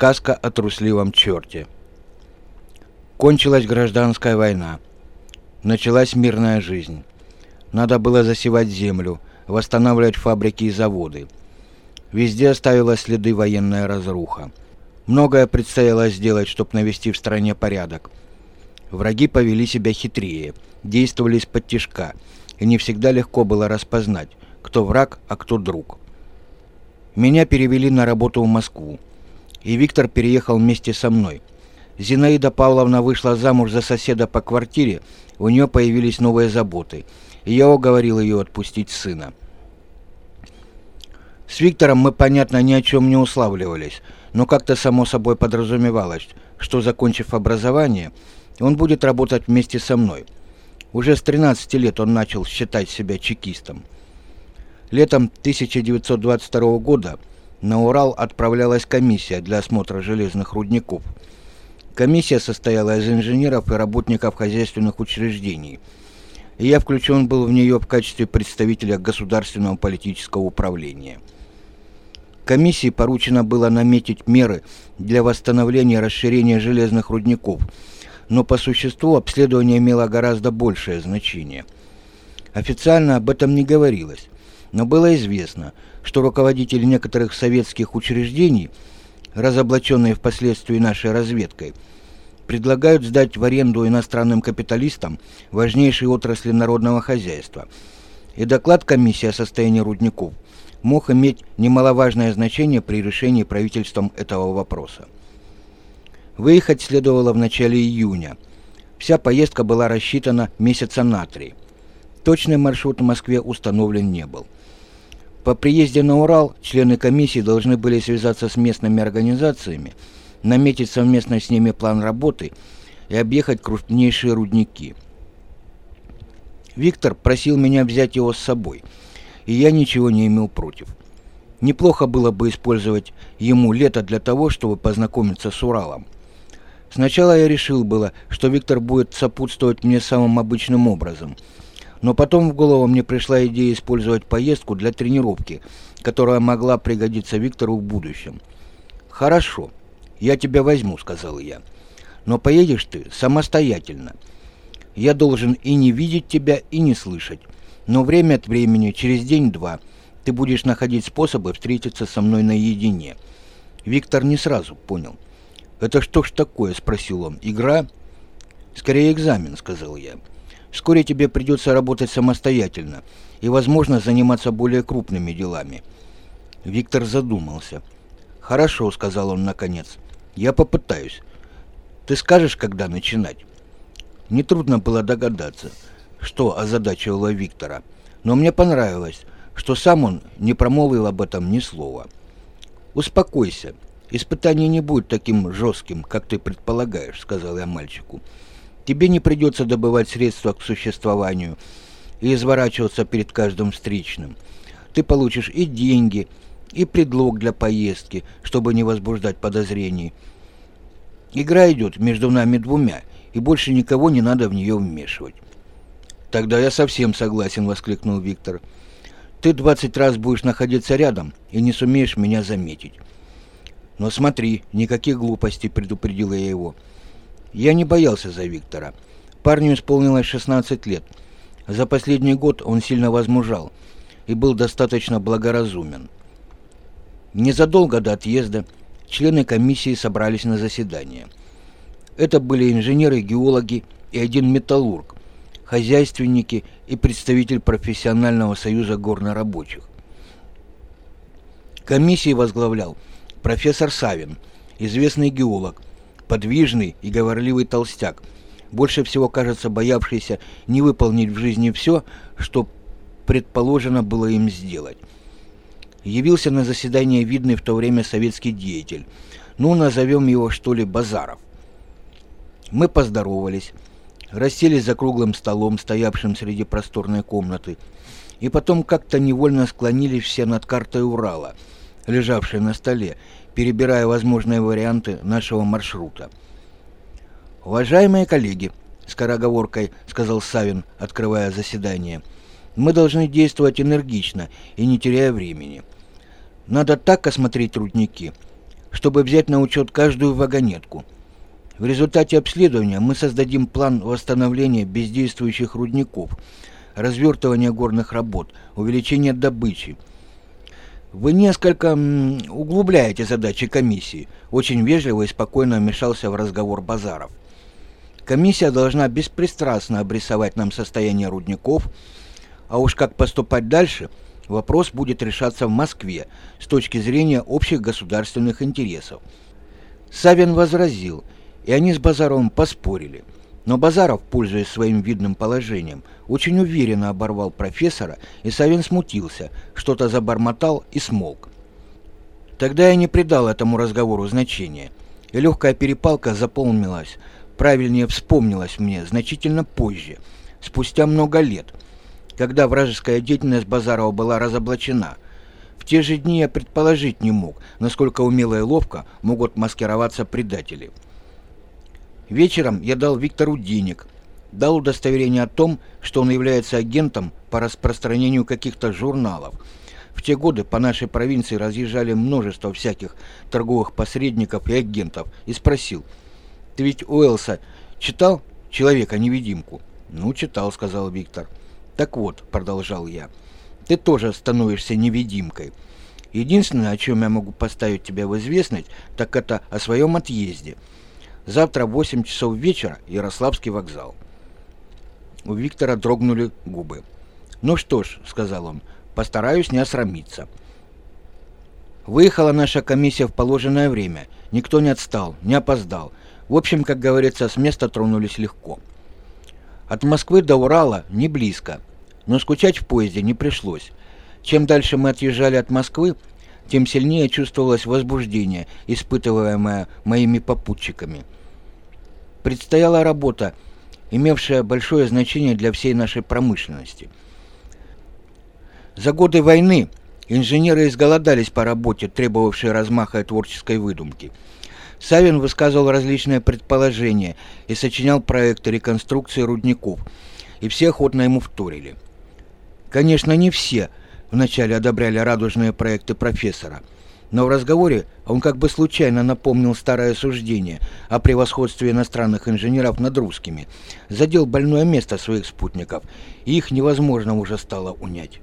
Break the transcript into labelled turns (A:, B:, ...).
A: Сказка о трусливом черте. Кончилась гражданская война. Началась мирная жизнь. Надо было засевать землю, восстанавливать фабрики и заводы. Везде оставила следы военная разруха. Многое предстояло сделать, чтобы навести в стране порядок. Враги повели себя хитрее, действовали из-под тишка, и не всегда легко было распознать, кто враг, а кто друг. Меня перевели на работу в Москву и Виктор переехал вместе со мной. Зинаида Павловна вышла замуж за соседа по квартире, у нее появились новые заботы, и я уговорил ее отпустить сына. С Виктором мы, понятно, ни о чем не уславливались, но как-то само собой подразумевалось, что, закончив образование, он будет работать вместе со мной. Уже с 13 лет он начал считать себя чекистом. Летом 1922 года на Урал отправлялась комиссия для осмотра железных рудников. Комиссия состояла из инженеров и работников хозяйственных учреждений. И я включен был в нее в качестве представителя государственного политического управления. Комиссии поручено было наметить меры для восстановления и расширения железных рудников, но по существу обследование имело гораздо большее значение. Официально об этом не говорилось, но было известно – что руководители некоторых советских учреждений, разоблаченные впоследствии нашей разведкой, предлагают сдать в аренду иностранным капиталистам важнейшие отрасли народного хозяйства. И доклад комиссии о состоянии рудников мог иметь немаловажное значение при решении правительством этого вопроса. Выехать следовало в начале июня. Вся поездка была рассчитана месяца на три. Точный маршрут в Москве установлен не был. По приезде на Урал члены комиссии должны были связаться с местными организациями, наметить совместно с ними план работы и объехать крупнейшие рудники. Виктор просил меня взять его с собой, и я ничего не имел против. Неплохо было бы использовать ему лето для того, чтобы познакомиться с Уралом. Сначала я решил было, что Виктор будет сопутствовать мне самым обычным образом – но потом в голову мне пришла идея использовать поездку для тренировки, которая могла пригодиться Виктору в будущем. «Хорошо, я тебя возьму», — сказал я. «Но поедешь ты самостоятельно. Я должен и не видеть тебя, и не слышать. Но время от времени, через день-два, ты будешь находить способы встретиться со мной наедине». Виктор не сразу понял. «Это что ж такое?» — спросил он. «Игра?» «Скорее экзамен», — сказал я. Вскоре тебе придется работать самостоятельно и, возможно, заниматься более крупными делами. Виктор задумался. «Хорошо», — сказал он наконец. «Я попытаюсь. Ты скажешь, когда начинать?» Нетрудно было догадаться, что озадачивало Виктора, но мне понравилось, что сам он не промолвил об этом ни слова. «Успокойся. Испытание не будет таким жестким, как ты предполагаешь», — сказал я мальчику. Тебе не придется добывать средства к существованию и изворачиваться перед каждым встречным. Ты получишь и деньги, и предлог для поездки, чтобы не возбуждать подозрений. Игра идет между нами двумя, и больше никого не надо в нее вмешивать. «Тогда я совсем согласен», — воскликнул Виктор. «Ты двадцать раз будешь находиться рядом и не сумеешь меня заметить». «Но смотри, никаких глупостей», — предупредила я его. Я не боялся за Виктора. Парню исполнилось 16 лет. За последний год он сильно возмужал и был достаточно благоразумен. Незадолго до отъезда члены комиссии собрались на заседание. Это были инженеры, геологи и один металлург, хозяйственники и представитель профессионального союза горнорабочих. Комиссии возглавлял профессор Савин, известный геолог – подвижный и говорливый толстяк, больше всего, кажется, боявшийся не выполнить в жизни все, что предположено было им сделать. Явился на заседание видный в то время советский деятель, ну, назовем его, что ли, Базаров. Мы поздоровались, расселись за круглым столом, стоявшим среди просторной комнаты, и потом как-то невольно склонились все над картой Урала, лежавшей на столе, перебирая возможные варианты нашего маршрута. «Уважаемые коллеги», — скороговоркой сказал Савин, открывая заседание, — «мы должны действовать энергично и не теряя времени. Надо так осмотреть рудники, чтобы взять на учет каждую вагонетку. В результате обследования мы создадим план восстановления бездействующих рудников, развертывания горных работ, увеличения добычи. Вы несколько углубляете задачи комиссии, очень вежливо и спокойно вмешался в разговор Базаров. Комиссия должна беспристрастно обрисовать нам состояние рудников, а уж как поступать дальше, вопрос будет решаться в Москве с точки зрения общих государственных интересов. Савин возразил, и они с Базаровым поспорили. Но Базаров, пользуясь своим видным положением, очень уверенно оборвал профессора, и Савин смутился, что-то забормотал и смолк. Тогда я не придал этому разговору значения, и легкая перепалка заполнилась, правильнее вспомнилась мне значительно позже, спустя много лет, когда вражеская деятельность Базарова была разоблачена. В те же дни я предположить не мог, насколько умело и ловко могут маскироваться предатели. Вечером я дал Виктору денег, дал удостоверение о том, что он является агентом по распространению каких-то журналов. В те годы по нашей провинции разъезжали множество всяких торговых посредников и агентов, и спросил, «Ты ведь Уэлса читал «Человека-невидимку»?» «Ну, читал», — сказал Виктор. «Так вот», — продолжал я, — «ты тоже становишься невидимкой. Единственное, о чем я могу поставить тебя в известность, так это о своем отъезде». Завтра в 8 часов вечера Ярославский вокзал. У Виктора дрогнули губы. «Ну что ж», — сказал он, — «постараюсь не осрамиться». Выехала наша комиссия в положенное время. Никто не отстал, не опоздал. В общем, как говорится, с места тронулись легко. От Москвы до Урала не близко, но скучать в поезде не пришлось. Чем дальше мы отъезжали от Москвы, тем сильнее чувствовалось возбуждение, испытываемое моими попутчиками. Предстояла работа, имевшая большое значение для всей нашей промышленности. За годы войны инженеры изголодались по работе, требовавшей размаха и творческой выдумки. Савин высказывал различные предположения и сочинял проекты реконструкции рудников, и все охотно ему вторили. Конечно, не все – вначале одобряли радужные проекты профессора. Но в разговоре он как бы случайно напомнил старое суждение о превосходстве иностранных инженеров над русскими, задел больное место своих спутников, и их невозможно уже стало унять.